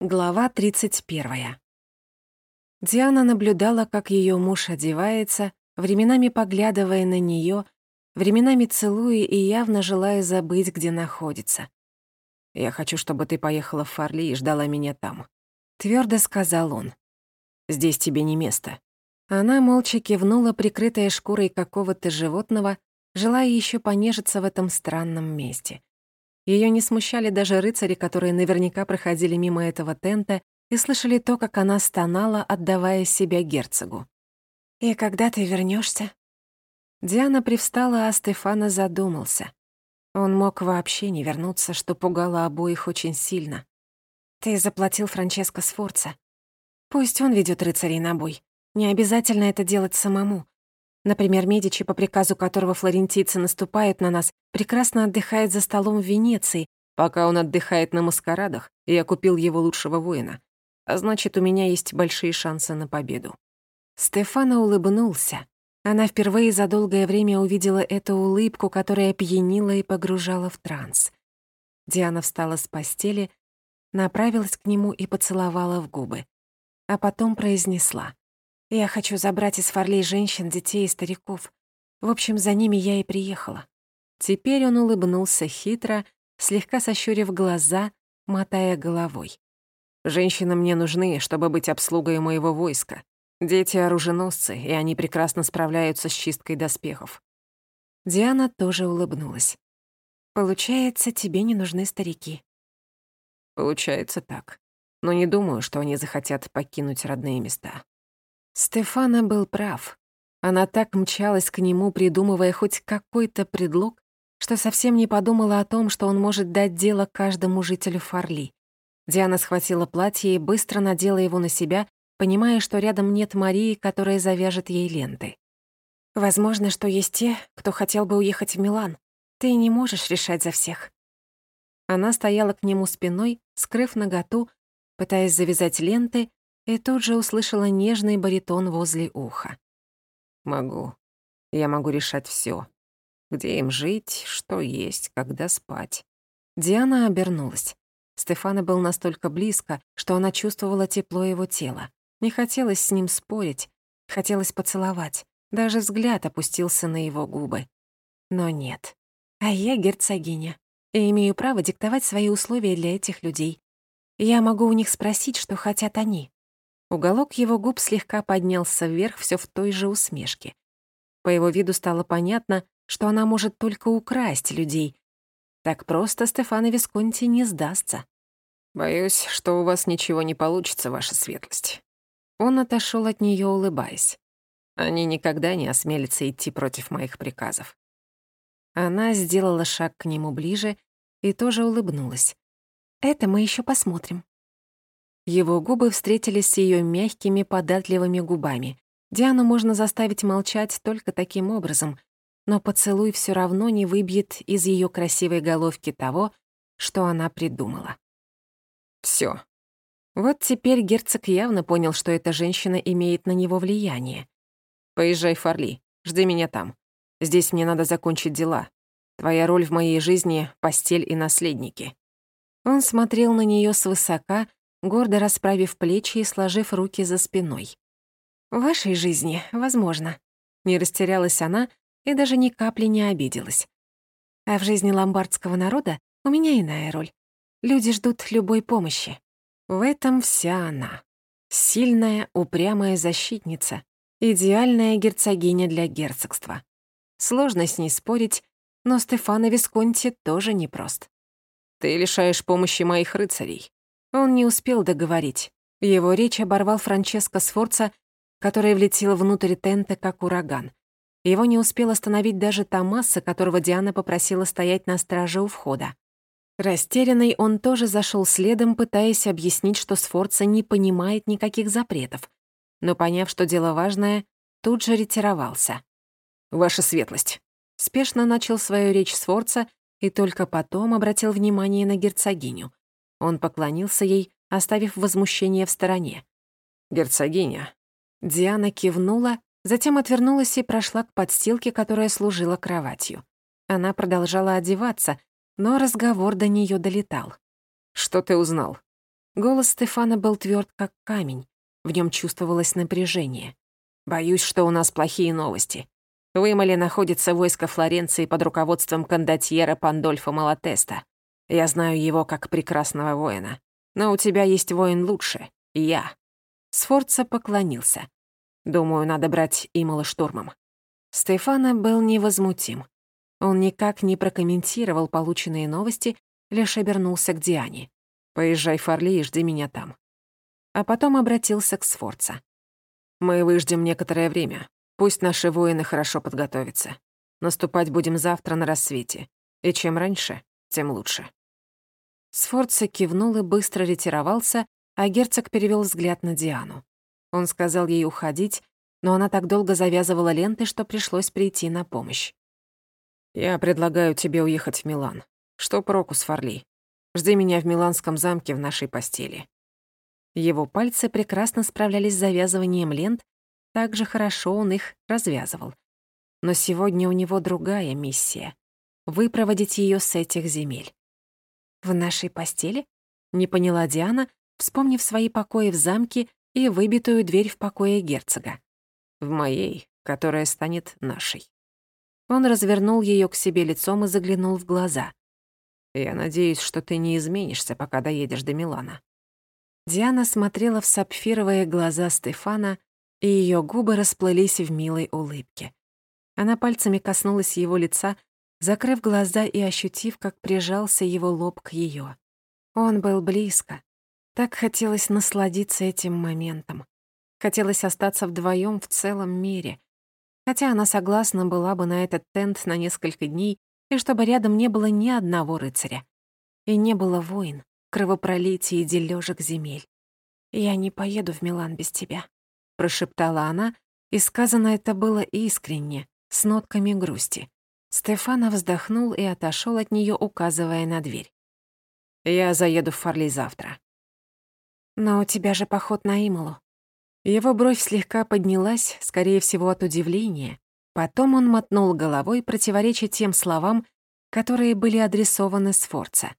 Глава 31. Диана наблюдала, как ее муж одевается, временами поглядывая на нее, временами целуя и явно желая забыть, где находится. «Я хочу, чтобы ты поехала в Фарли и ждала меня там», — твердо сказал он. «Здесь тебе не место». Она молча кивнула, прикрытая шкурой какого-то животного, желая еще понежиться в этом странном месте. Ее не смущали даже рыцари, которые наверняка проходили мимо этого тента и слышали то, как она стонала, отдавая себя герцогу. «И когда ты вернешься? Диана привстала, а Стефана задумался. Он мог вообще не вернуться, что пугало обоих очень сильно. «Ты заплатил Франческо Сфорца. Пусть он ведет рыцарей на бой. Не обязательно это делать самому. Например, Медичи, по приказу которого флорентийцы наступают на нас, прекрасно отдыхает за столом в Венеции, пока он отдыхает на маскарадах, я купил его лучшего воина. А значит, у меня есть большие шансы на победу». Стефана улыбнулся. Она впервые за долгое время увидела эту улыбку, которая пьянила и погружала в транс. Диана встала с постели, направилась к нему и поцеловала в губы. А потом произнесла. Я хочу забрать из Фарлей женщин, детей и стариков. В общем, за ними я и приехала». Теперь он улыбнулся хитро, слегка сощурив глаза, мотая головой. «Женщины мне нужны, чтобы быть обслугой моего войска. Дети — оруженосцы, и они прекрасно справляются с чисткой доспехов». Диана тоже улыбнулась. «Получается, тебе не нужны старики». «Получается так. Но не думаю, что они захотят покинуть родные места». Стефана был прав. Она так мчалась к нему, придумывая хоть какой-то предлог, что совсем не подумала о том, что он может дать дело каждому жителю Фарли. Диана схватила платье и быстро надела его на себя, понимая, что рядом нет Марии, которая завяжет ей ленты. «Возможно, что есть те, кто хотел бы уехать в Милан. Ты не можешь решать за всех». Она стояла к нему спиной, скрыв наготу, пытаясь завязать ленты, и тут же услышала нежный баритон возле уха. «Могу. Я могу решать все. Где им жить, что есть, когда спать». Диана обернулась. Стефана был настолько близко, что она чувствовала тепло его тела. Не хотелось с ним спорить, хотелось поцеловать. Даже взгляд опустился на его губы. Но нет. А я герцогиня и имею право диктовать свои условия для этих людей. Я могу у них спросить, что хотят они. Уголок его губ слегка поднялся вверх все в той же усмешке. По его виду стало понятно, что она может только украсть людей. Так просто Стефано Висконти не сдастся. «Боюсь, что у вас ничего не получится, ваша светлость». Он отошел от нее, улыбаясь. Они никогда не осмелятся идти против моих приказов. Она сделала шаг к нему ближе и тоже улыбнулась. «Это мы еще посмотрим». Его губы встретились с ее мягкими, податливыми губами. Диану можно заставить молчать только таким образом, но поцелуй все равно не выбьет из ее красивой головки того, что она придумала. Все. Вот теперь герцог явно понял, что эта женщина имеет на него влияние. «Поезжай Фарли, жди меня там. Здесь мне надо закончить дела. Твоя роль в моей жизни — постель и наследники». Он смотрел на нее свысока, гордо расправив плечи и сложив руки за спиной. «В вашей жизни, возможно». Не растерялась она и даже ни капли не обиделась. А в жизни ломбардского народа у меня иная роль. Люди ждут любой помощи. В этом вся она. Сильная, упрямая защитница, идеальная герцогиня для герцогства. Сложно с ней спорить, но Стефано Висконти тоже непрост. «Ты лишаешь помощи моих рыцарей», он не успел договорить. Его речь оборвал Франческо Сфорца, который влетел внутрь тента как ураган. Его не успел остановить даже Томаса, которого Диана попросила стоять на страже у входа. Растерянный он тоже зашел следом, пытаясь объяснить, что Сфорца не понимает никаких запретов. Но, поняв, что дело важное, тут же ретировался. «Ваша светлость!» Спешно начал свою речь Сфорца и только потом обратил внимание на герцогиню. Он поклонился ей, оставив возмущение в стороне. «Герцогиня». Диана кивнула, затем отвернулась и прошла к подстилке, которая служила кроватью. Она продолжала одеваться, но разговор до нее долетал. «Что ты узнал?» Голос Стефана был тверд, как камень. В нем чувствовалось напряжение. «Боюсь, что у нас плохие новости. В Имале находится войско Флоренции под руководством кондотьера Пандольфа Малатеста. Я знаю его как прекрасного воина. Но у тебя есть воин лучше — я». Сфорца поклонился. «Думаю, надо брать Имала штурмом». Стефана был невозмутим. Он никак не прокомментировал полученные новости, лишь обернулся к Диане. «Поезжай в Фарли и жди меня там». А потом обратился к Сфорца. «Мы выждем некоторое время. Пусть наши воины хорошо подготовятся. Наступать будем завтра на рассвете. И чем раньше, тем лучше». Сфорца кивнул и быстро ретировался, а герцог перевел взгляд на Диану. Он сказал ей уходить, но она так долго завязывала ленты, что пришлось прийти на помощь. «Я предлагаю тебе уехать в Милан. Что проку с Фарли? Жди меня в Миланском замке в нашей постели». Его пальцы прекрасно справлялись с завязыванием лент, так же хорошо он их развязывал. Но сегодня у него другая миссия — выпроводить ее с этих земель. «В нашей постели?» — не поняла Диана, вспомнив свои покои в замке и выбитую дверь в покое герцога. «В моей, которая станет нашей». Он развернул ее к себе лицом и заглянул в глаза. «Я надеюсь, что ты не изменишься, пока доедешь до Милана». Диана смотрела в сапфировые глаза Стефана, и ее губы расплылись в милой улыбке. Она пальцами коснулась его лица, закрыв глаза и ощутив, как прижался его лоб к ее. Он был близко. Так хотелось насладиться этим моментом. Хотелось остаться вдвоем в целом мире. Хотя она согласна была бы на этот тент на несколько дней, и чтобы рядом не было ни одного рыцаря. И не было войн, кровопролитий и делёжек земель. «Я не поеду в Милан без тебя», — прошептала она, и сказано это было искренне, с нотками грусти. Стефана вздохнул и отошел от нее, указывая на дверь. «Я заеду в Фарли завтра». «Но у тебя же поход на Ималу». Его бровь слегка поднялась, скорее всего, от удивления. Потом он мотнул головой, противореча тем словам, которые были адресованы Сфорца.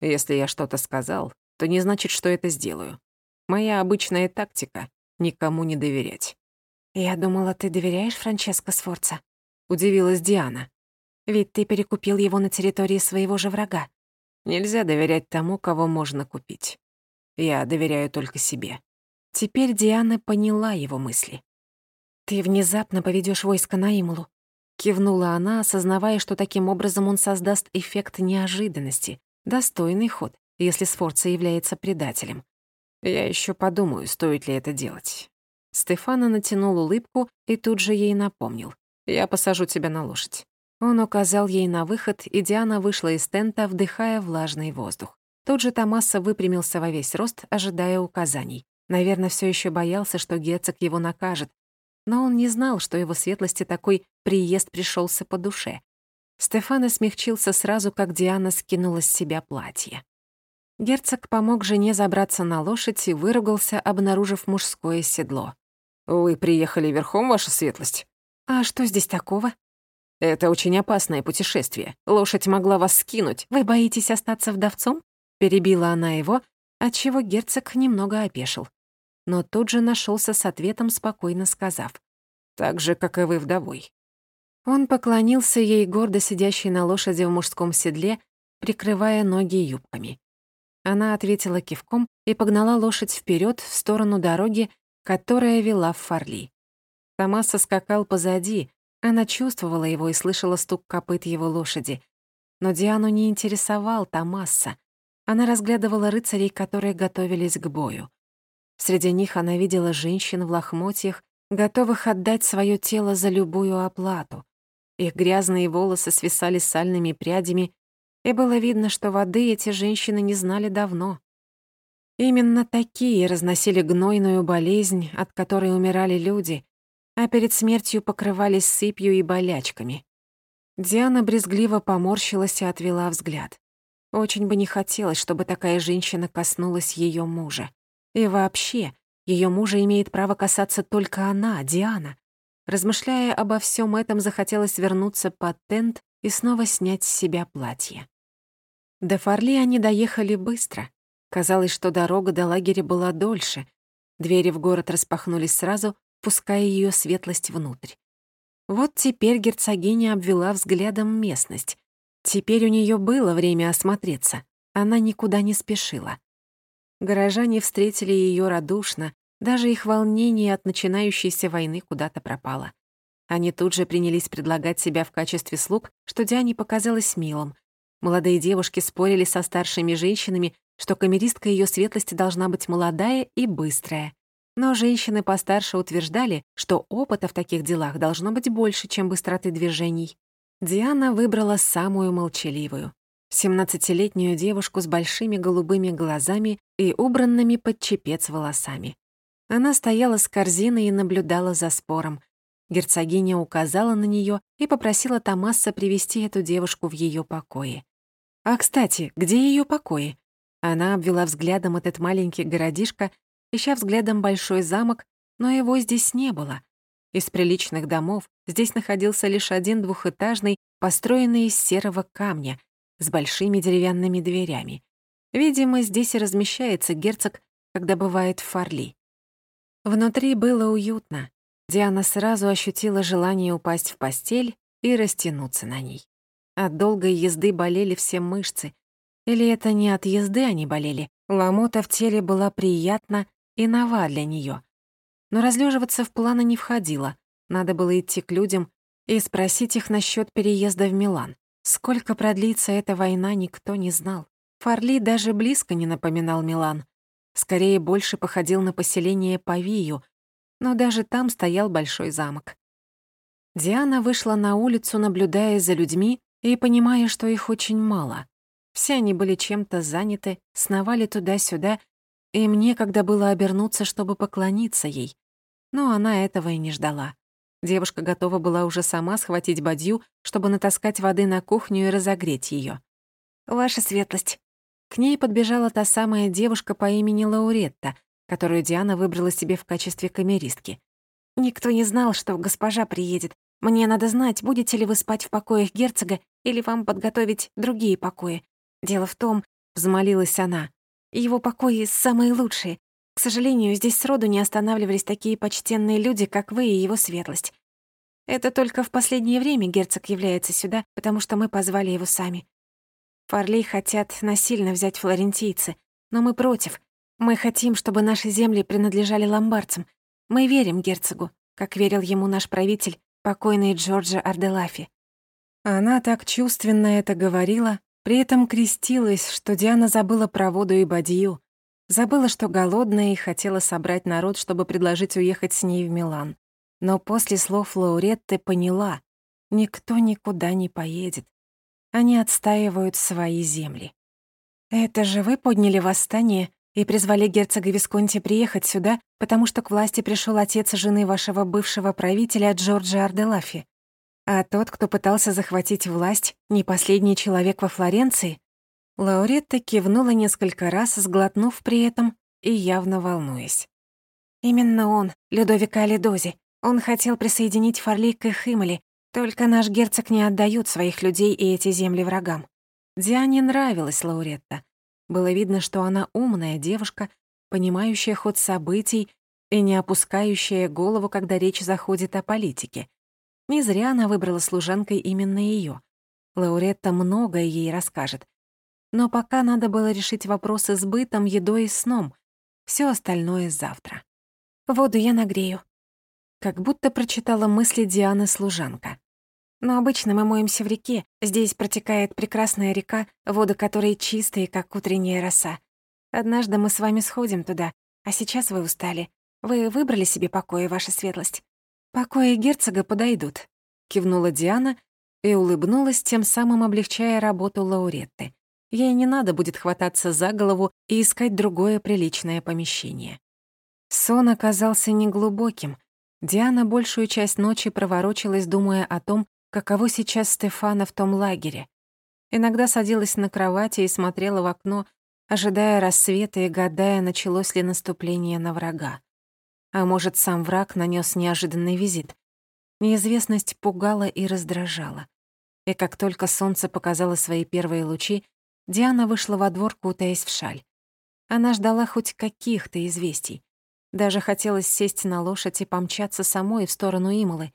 «Если я что-то сказал, то не значит, что это сделаю. Моя обычная тактика — никому не доверять». «Я думала, ты доверяешь Франческо Сфорца?» — удивилась Диана. «Ведь ты перекупил его на территории своего же врага». «Нельзя доверять тому, кого можно купить. Я доверяю только себе». Теперь Диана поняла его мысли. «Ты внезапно поведёшь войско на Имлу», — кивнула она, осознавая, что таким образом он создаст эффект неожиданности, достойный ход, если Сфорца является предателем. «Я ещё подумаю, стоит ли это делать». Стефана натянул улыбку и тут же ей напомнил. Я посажу тебя на лошадь». Он указал ей на выход, и Диана вышла из тента, вдыхая влажный воздух. Тут же Томаса выпрямился во весь рост, ожидая указаний. Наверное, все еще боялся, что герцог его накажет. Но он не знал, что его светлости такой приезд пришелся по душе. Стефана смягчился сразу, как Диана скинула с себя платье. Герцог помог жене забраться на лошадь и выругался, обнаружив мужское седло. «Вы приехали верхом, ваша светлость?» «А что здесь такого?» «Это очень опасное путешествие. Лошадь могла вас скинуть. Вы боитесь остаться вдовцом?» Перебила она его, отчего герцог немного опешил. Но тут же нашелся с ответом, спокойно сказав. «Так же, как и вы вдовой». Он поклонился ей, гордо сидящей на лошади в мужском седле, прикрывая ноги юбками. Она ответила кивком и погнала лошадь вперед в сторону дороги, которая вела в Фарли. Томаса скакал позади, она чувствовала его и слышала стук копыт его лошади. Но Диану не интересовал Томаса. Она разглядывала рыцарей, которые готовились к бою. Среди них она видела женщин в лохмотьях, готовых отдать свое тело за любую оплату. Их грязные волосы свисали сальными прядями, и было видно, что воды эти женщины не знали давно. Именно такие разносили гнойную болезнь, от которой умирали люди, а перед смертью покрывались сыпью и болячками. Диана брезгливо поморщилась и отвела взгляд. Очень бы не хотелось, чтобы такая женщина коснулась ее мужа. И вообще, ее мужа имеет право касаться только она, Диана. Размышляя обо всем этом, захотелось вернуться под тент и снова снять с себя платье. До Фарли они доехали быстро. Казалось, что дорога до лагеря была дольше. Двери в город распахнулись сразу, пуская ее светлость внутрь. Вот теперь герцогиня обвела взглядом местность. Теперь у нее было время осмотреться. Она никуда не спешила. Горожане встретили ее радушно, даже их волнение от начинающейся войны куда-то пропало. Они тут же принялись предлагать себя в качестве слуг, что Диане показалось милым. Молодые девушки спорили со старшими женщинами, что камеристка ее светлости должна быть молодая и быстрая. Но женщины постарше утверждали, что опыта в таких делах должно быть больше, чем быстроты движений. Диана выбрала самую молчаливую. Семнадцатилетнюю девушку с большими голубыми глазами и убранными под чепец волосами. Она стояла с корзиной и наблюдала за спором. Герцогиня указала на нее и попросила Томаса привести эту девушку в ее покои. «А, кстати, где ее покои?» Она обвела взглядом этот маленький городишко ища взглядом большой замок, но его здесь не было. Из приличных домов здесь находился лишь один двухэтажный, построенный из серого камня, с большими деревянными дверями. Видимо, здесь и размещается герцог, когда бывает в Фарли. Внутри было уютно. Диана сразу ощутила желание упасть в постель и растянуться на ней. От долгой езды болели все мышцы. Или это не от езды они болели? Ломота в теле была приятна и нова для нее. Но разлеживаться в планы не входило. Надо было идти к людям и спросить их насчет переезда в Милан. Сколько продлится эта война, никто не знал. Фарли даже близко не напоминал Милан. Скорее, больше походил на поселение Павию, но даже там стоял большой замок. Диана вышла на улицу, наблюдая за людьми и понимая, что их очень мало. Все они были чем-то заняты, сновали туда-сюда и мне, когда было обернуться, чтобы поклониться ей. Но она этого и не ждала. Девушка готова была уже сама схватить бадью, чтобы натаскать воды на кухню и разогреть ее. «Ваша светлость». К ней подбежала та самая девушка по имени Лауретта, которую Диана выбрала себе в качестве камеристки. «Никто не знал, что госпожа приедет. Мне надо знать, будете ли вы спать в покоях герцога или вам подготовить другие покои. Дело в том, — взмолилась она, его покои самые лучшие. К сожалению, здесь сроду не останавливались такие почтенные люди, как вы и его светлость. Это только в последнее время герцог является сюда, потому что мы позвали его сами. Фарли хотят насильно взять флорентийцы, но мы против. Мы хотим, чтобы наши земли принадлежали ломбардцам. Мы верим герцогу, как верил ему наш правитель, покойный Джорджа Арделафи. Она так чувственно это говорила, при этом крестилась, что Диана забыла про воду и бадью, забыла, что голодная и хотела собрать народ, чтобы предложить уехать с ней в Милан. Но после слов Лауретты поняла, никто никуда не поедет. Они отстаивают свои земли. «Это же вы подняли восстание и призвали герцога Висконти приехать сюда, потому что к власти пришел отец жены вашего бывшего правителя Джорджа Арделафи. А тот, кто пытался захватить власть, не последний человек во Флоренции? Лауретта кивнула несколько раз, сглотнув при этом и явно волнуясь. Именно он, Людовика Алидози. Он хотел присоединить Фарли к их Имали, только наш герцог не отдают своих людей и эти земли врагам. Диане нравилась Лауретта. Было видно, что она умная девушка, понимающая ход событий и не опускающая голову, когда речь заходит о политике. Не зря она выбрала служанкой именно ее. Лауретта многое ей расскажет. Но пока надо было решить вопросы с бытом, едой и сном. Все остальное завтра. Воду я нагрею. Как будто прочитала мысли Дианы служанка. Но обычно мы моемся в реке. Здесь протекает прекрасная река, воды которой чистые, как утренняя роса. Однажды мы с вами сходим туда, а сейчас вы устали. Вы выбрали себе покои, ваша светлость. «Покои герцога подойдут», — кивнула Диана и улыбнулась, тем самым облегчая работу Лауретты. Ей не надо будет хвататься за голову и искать другое приличное помещение. Сон оказался неглубоким. Диана большую часть ночи проворочилась, думая о том, каково сейчас Стефана в том лагере. Иногда садилась на кровати и смотрела в окно, ожидая рассвета и гадая, началось ли наступление на врага. А может, сам враг нанес неожиданный визит. Неизвестность пугала и раздражала. И как только солнце показало свои первые лучи, Диана вышла во двор, кутаясь в шаль. Она ждала хоть каких-то известий. Даже хотелось сесть на лошадь и помчаться самой в сторону Имолы.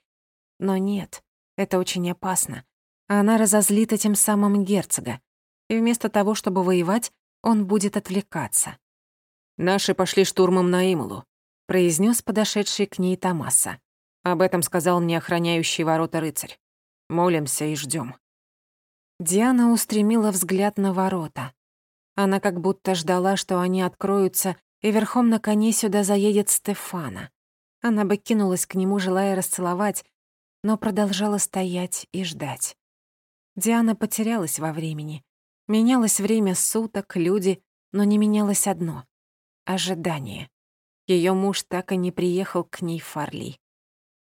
Но нет, это очень опасно. Она разозлит этим самым герцога. И вместо того, чтобы воевать, он будет отвлекаться. «Наши пошли штурмом на Имолу», — произнес подошедший к ней Томаса. Об этом сказал мне охраняющий ворота рыцарь. Молимся и ждем. Диана устремила взгляд на ворота. Она как будто ждала, что они откроются, и верхом на коне сюда заедет Стефана. Она бы кинулась к нему, желая расцеловать, но продолжала стоять и ждать. Диана потерялась во времени. Менялось время суток, люди, но не менялось одно — ожидание. Ее муж так и не приехал к ней в Фарли.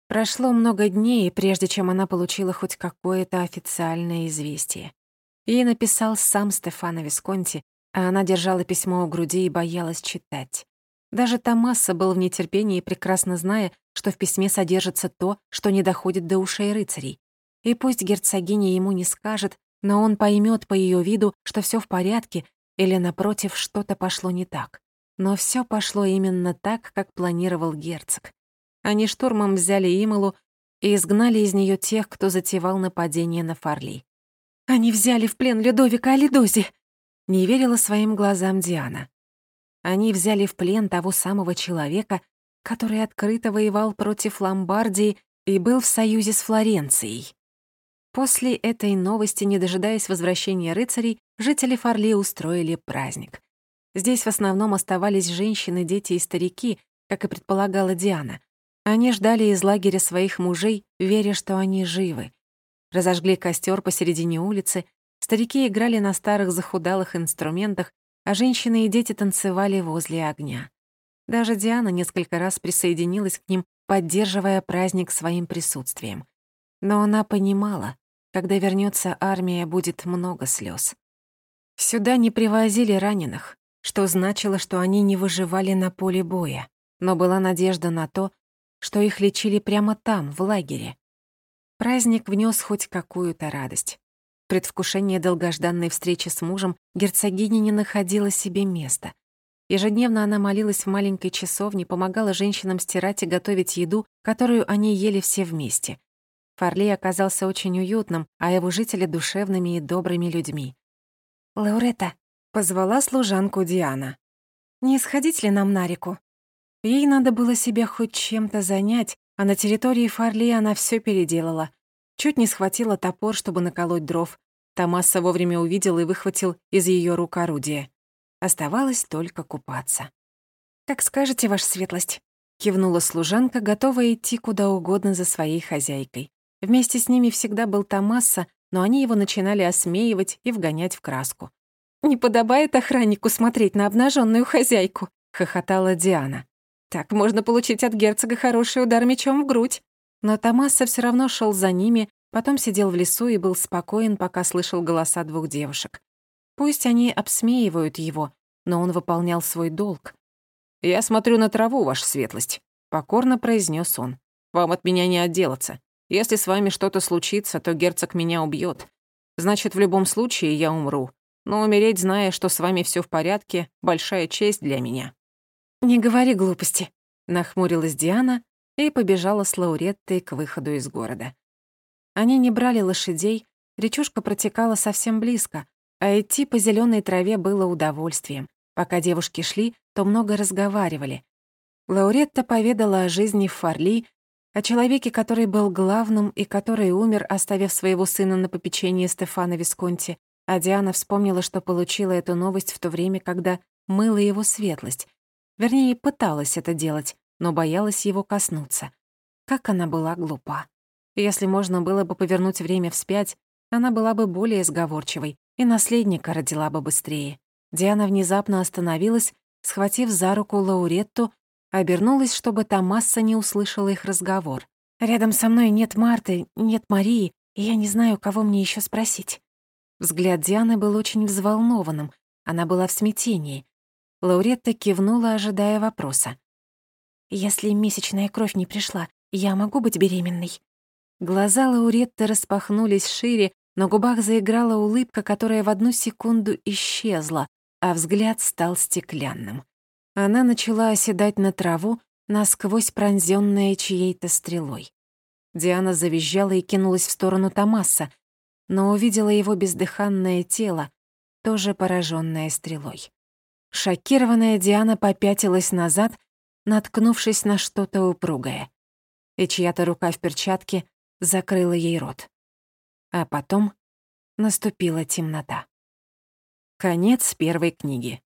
Прошло много дней, прежде чем она получила хоть какое-то официальное известие. Ей написал сам Стефано Висконти, а она держала письмо у груди и боялась читать. Даже Томаса был в нетерпении, прекрасно зная, что в письме содержится то, что не доходит до ушей рыцарей. И пусть герцогиня ему не скажет, но он поймет по ее виду, что все в порядке или, напротив, что-то пошло не так. Но все пошло именно так, как планировал герцог. Они штурмом взяли Ималу и изгнали из нее тех, кто затевал нападение на Фарли. «Они взяли в плен Людовика Алидози!» Не верила своим глазам Диана. Они взяли в плен того самого человека, который открыто воевал против Ломбардии и был в союзе с Флоренцией. После этой новости, не дожидаясь возвращения рыцарей, жители Фарли устроили праздник. Здесь в основном оставались женщины, дети и старики, как и предполагала Диана. Они ждали из лагеря своих мужей, веря, что они живы. Разожгли костер посередине улицы, старики играли на старых захудалых инструментах, а женщины и дети танцевали возле огня. Даже Диана несколько раз присоединилась к ним, поддерживая праздник своим присутствием. Но она понимала, когда вернется армия, будет много слез. Сюда не привозили раненых, что значило, что они не выживали на поле боя, но была надежда на то, что их лечили прямо там, в лагере. Праздник внес хоть какую-то радость. В предвкушении долгожданной встречи с мужем герцогиня не находила себе места. Ежедневно она молилась в маленькой часовне, помогала женщинам стирать и готовить еду, которую они ели все вместе. Фарли оказался очень уютным, а его жители — душевными и добрыми людьми. «Лауретта», — позвала служанку Диана. «Не сходить ли нам на реку?» Ей надо было себя хоть чем-то занять, а на территории Фарли она все переделала. Чуть не схватила топор, чтобы наколоть дров. Томаса вовремя увидел и выхватил из ее рук орудие. Оставалось только купаться. «Как скажете, ваша светлость», — кивнула служанка, готовая идти куда угодно за своей хозяйкой. Вместе с ними всегда был Томаса, но они его начинали осмеивать и вгонять в краску. «Не подобает охраннику смотреть на обнаженную хозяйку», — хохотала Диана. «Так можно получить от герцога хороший удар мечом в грудь». Но Томаса все равно шел за ними, потом сидел в лесу и был спокоен, пока слышал голоса двух девушек. Пусть они обсмеивают его, но он выполнял свой долг. «Я смотрю на траву, ваша светлость», — покорно произнес он. «Вам от меня не отделаться. Если с вами что-то случится, то герцог меня убьет. Значит, в любом случае я умру. Но умереть, зная, что с вами все в порядке, большая честь для меня». «Не говори глупости», — нахмурилась Диана и побежала с Лауреттой к выходу из города. Они не брали лошадей, речушка протекала совсем близко, а идти по зеленой траве было удовольствием. Пока девушки шли, то много разговаривали. Лауретта поведала о жизни в Фарли о человеке, который был главным и который умер, оставив своего сына на попечении Стефана Висконти, а Диана вспомнила, что получила эту новость в то время, когда мыла его светлость. Вернее, пыталась это делать, но боялась его коснуться. Как она была глупа. Если можно было бы повернуть время вспять, она была бы более сговорчивой, и наследника родила бы быстрее. Диана внезапно остановилась, схватив за руку Лауретту Обернулась, чтобы Томаса не услышала их разговор. «Рядом со мной нет Марты, нет Марии, и я не знаю, кого мне еще спросить». Взгляд Дианы был очень взволнованным, она была в смятении. Лауретта кивнула, ожидая вопроса. «Если месячная кровь не пришла, я могу быть беременной?» Глаза Лауретты распахнулись шире, на губах заиграла улыбка, которая в одну секунду исчезла, а взгляд стал стеклянным. Она начала оседать на траву, насквозь пронзённая чьей-то стрелой. Диана завизжала и кинулась в сторону Томаса, но увидела его бездыханное тело, тоже поражённое стрелой. Шокированная Диана попятилась назад, наткнувшись на что-то упругое. И чья-то рука в перчатке закрыла ей рот. А потом наступила темнота. Конец первой книги.